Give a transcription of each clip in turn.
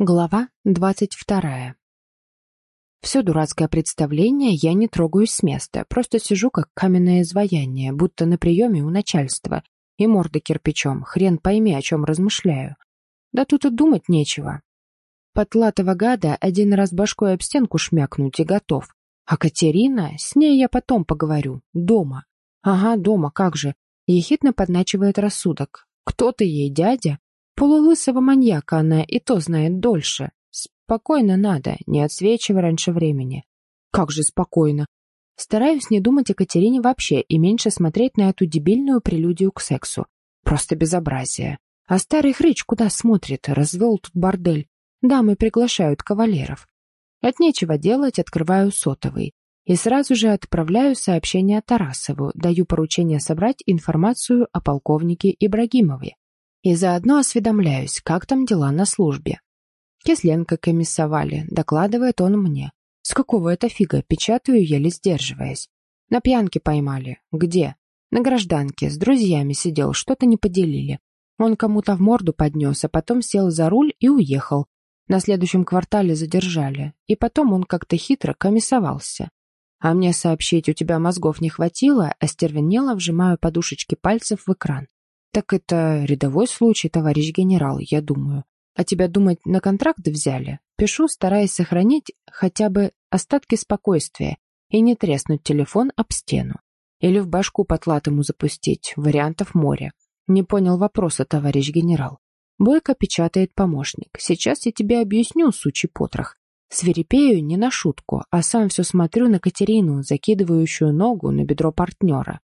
Глава двадцать вторая. Все дурацкое представление я не трогаюсь с места, просто сижу как каменное изваяние, будто на приеме у начальства, и морда кирпичом, хрен пойми, о чем размышляю. Да тут и думать нечего. Потлатого гада один раз башкой об стенку шмякнуть и готов. А Катерина, с ней я потом поговорю, дома. Ага, дома, как же. Ехидно подначивает рассудок. Кто ты ей, дядя? Полулысого маньяка она и то знает дольше. Спокойно надо, не отсвечивай раньше времени. Как же спокойно. Стараюсь не думать о Катерине вообще и меньше смотреть на эту дебильную прелюдию к сексу. Просто безобразие. А старый хрыч куда смотрит? Развел тут бордель. Дамы приглашают кавалеров. От нечего делать открываю сотовый. И сразу же отправляю сообщение Тарасову, даю поручение собрать информацию о полковнике Ибрагимове и заодно осведомляюсь, как там дела на службе. Кисленко комиссовали, докладывает он мне. С какого это фига, печатаю, еле сдерживаясь. На пьянке поймали. Где? На гражданке, с друзьями сидел, что-то не поделили. Он кому-то в морду поднес, а потом сел за руль и уехал. На следующем квартале задержали. И потом он как-то хитро комиссовался. А мне сообщить, у тебя мозгов не хватило, остервенело вжимаю подушечки пальцев в экран. «Так это рядовой случай, товарищ генерал, я думаю. А тебя, думать, на контракт взяли?» Пишу, стараясь сохранить хотя бы остатки спокойствия и не треснуть телефон об стену. Или в башку потлатому запустить. Вариантов море. Не понял вопроса, товарищ генерал. Бойко печатает помощник. Сейчас я тебе объясню, сучий потрох. Свирепею не на шутку, а сам все смотрю на Катерину, закидывающую ногу на бедро партнера.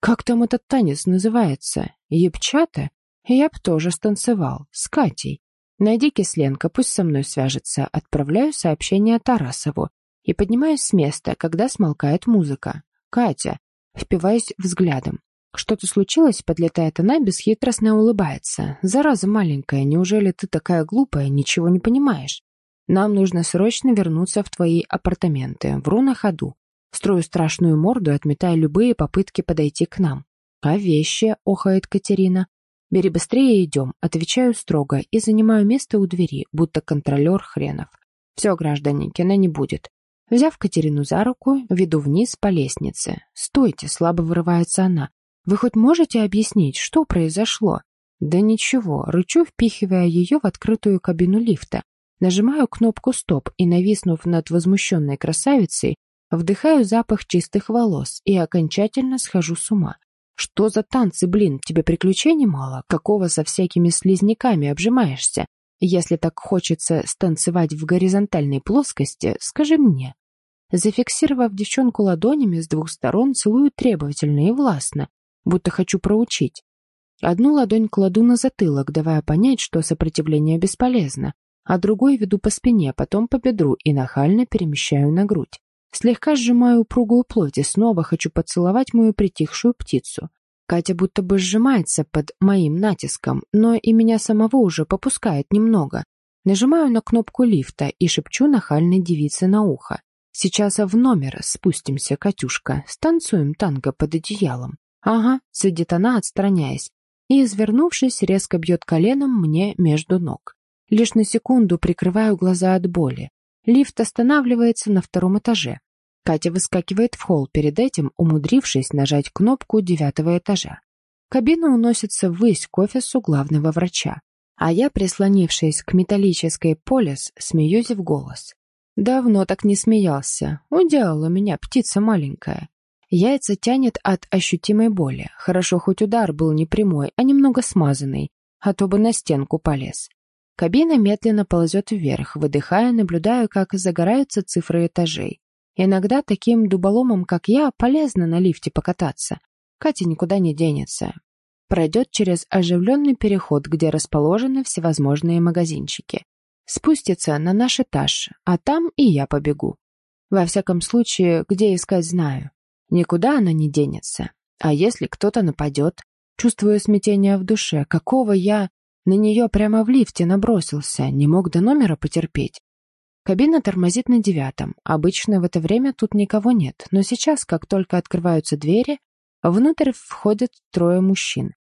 Как там этот танец называется? Епчата? Я б тоже станцевал. С Катей. Найди Кисленко, пусть со мной свяжется. Отправляю сообщение Тарасову. И поднимаюсь с места, когда смолкает музыка. Катя. Впиваюсь взглядом. Что-то случилось, подлетает она, бесхитростно улыбается. Зараза маленькая, неужели ты такая глупая, ничего не понимаешь? Нам нужно срочно вернуться в твои апартаменты. Вру на ходу. Строю страшную морду, отметая любые попытки подойти к нам. «А вещи?» — охает Катерина. «Бери быстрее и идем», — отвечаю строго и занимаю место у двери, будто контролер хренов. «Все, граждане, кино не будет». Взяв Катерину за руку, веду вниз по лестнице. «Стойте!» — слабо вырывается она. «Вы хоть можете объяснить, что произошло?» «Да ничего», — рычу, впихивая ее в открытую кабину лифта. Нажимаю кнопку «Стоп» и, нависнув над возмущенной красавицей, Вдыхаю запах чистых волос и окончательно схожу с ума. Что за танцы, блин, тебе приключений мало? Какого со всякими слизняками обжимаешься? Если так хочется станцевать в горизонтальной плоскости, скажи мне. Зафиксировав девчонку ладонями с двух сторон, целую требовательно и властно, будто хочу проучить. Одну ладонь кладу на затылок, давая понять, что сопротивление бесполезно, а другой веду по спине, потом по бедру и нахально перемещаю на грудь. Слегка сжимаю упругую плоть и снова хочу поцеловать мою притихшую птицу. Катя будто бы сжимается под моим натиском, но и меня самого уже попускает немного. Нажимаю на кнопку лифта и шепчу нахальной девице на ухо. «Сейчас в номер спустимся, Катюшка, станцуем танго под одеялом». «Ага», — сидит она, отстраняясь, и, извернувшись, резко бьет коленом мне между ног. Лишь на секунду прикрываю глаза от боли. Лифт останавливается на втором этаже. Катя выскакивает в холл, перед этим умудрившись нажать кнопку девятого этажа. Кабина уносится ввысь к офису главного врача, а я, прислонившись к металлической полис, смеюсь в голос. Давно так не смеялся. Уделала меня птица маленькая. Яйца тянет от ощутимой боли. Хорошо, хоть удар был не прямой, а немного смазанный, а то бы на стенку полез. Кабина медленно ползет вверх, выдыхая, наблюдая, как загораются цифры этажей. Иногда таким дуболомам, как я, полезно на лифте покататься. Катя никуда не денется. Пройдет через оживленный переход, где расположены всевозможные магазинчики. Спустится на наш этаж, а там и я побегу. Во всяком случае, где искать знаю. Никуда она не денется. А если кто-то нападет? Чувствую смятение в душе. Какого я... На нее прямо в лифте набросился, не мог до номера потерпеть. Кабина тормозит на девятом. Обычно в это время тут никого нет, но сейчас, как только открываются двери, внутрь входят трое мужчин.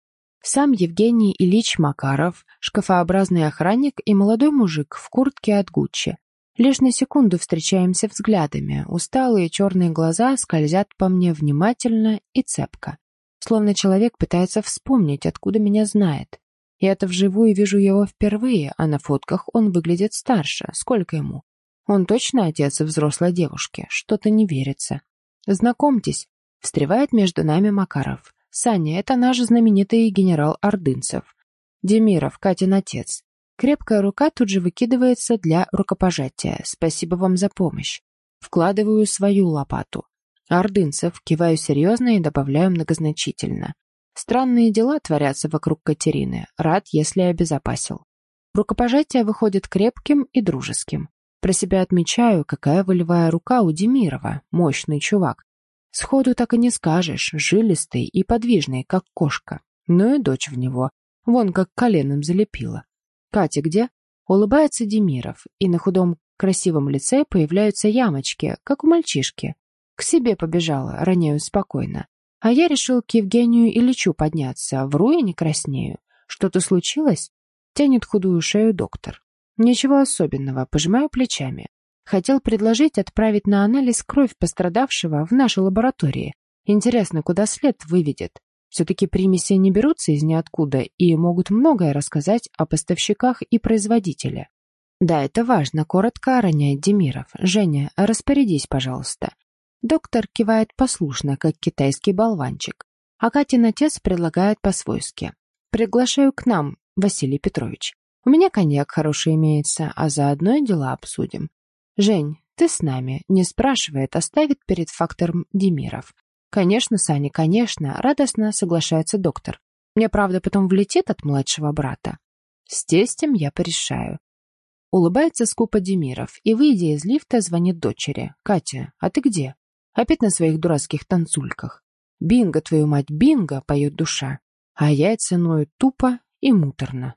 Сам Евгений Ильич Макаров, шкафообразный охранник и молодой мужик в куртке от Гуччи. Лишь на секунду встречаемся взглядами, усталые черные глаза скользят по мне внимательно и цепко. Словно человек пытается вспомнить, откуда меня знает. Я-то вживую вижу его впервые, а на фотках он выглядит старше. Сколько ему? Он точно отец взрослой девушки. Что-то не верится. Знакомьтесь, встревает между нами Макаров. Саня, это наш знаменитый генерал Ордынцев. Демиров, Катин отец. Крепкая рука тут же выкидывается для рукопожатия. Спасибо вам за помощь. Вкладываю свою лопату. Ордынцев, киваю серьезно и добавляю многозначительно. Странные дела творятся вокруг Катерины. Рад, если обезопасил. Рукопожатие выходит крепким и дружеским. Про себя отмечаю, какая волевая рука у Демирова, мощный чувак. Сходу так и не скажешь, жилистый и подвижный, как кошка. Ну и дочь в него, вон как коленом залепила. «Катя где?» Улыбается Демиров, и на худом красивом лице появляются ямочки, как у мальчишки. К себе побежала, роняю спокойно. А я решил к Евгению Ильичу подняться, вру и не краснею. Что-то случилось? Тянет худую шею доктор. Ничего особенного, пожимаю плечами. Хотел предложить отправить на анализ кровь пострадавшего в нашу лаборатории. Интересно, куда след выведет. Все-таки примеси не берутся из ниоткуда и могут многое рассказать о поставщиках и производителе. Да, это важно, коротко роняет Демиров. Женя, распорядись, пожалуйста. Доктор кивает послушно, как китайский болванчик. А Катин отец предлагает по-свойски. «Приглашаю к нам, Василий Петрович. У меня коньяк хороший имеется, а заодно и дела обсудим. Жень, ты с нами?» Не спрашивает, оставит перед фактором Демиров. «Конечно, Саня, конечно», — радостно соглашается доктор. «Мне, правда, потом влетит от младшего брата?» «С тестем я порешаю». Улыбается скупо Демиров и, выйдя из лифта, звонит дочери. «Катя, а ты где?» Опять на своих дурацких танцульках. «Бинго, твою мать, бинго!» — поет душа. А яйца ноют тупо и муторно.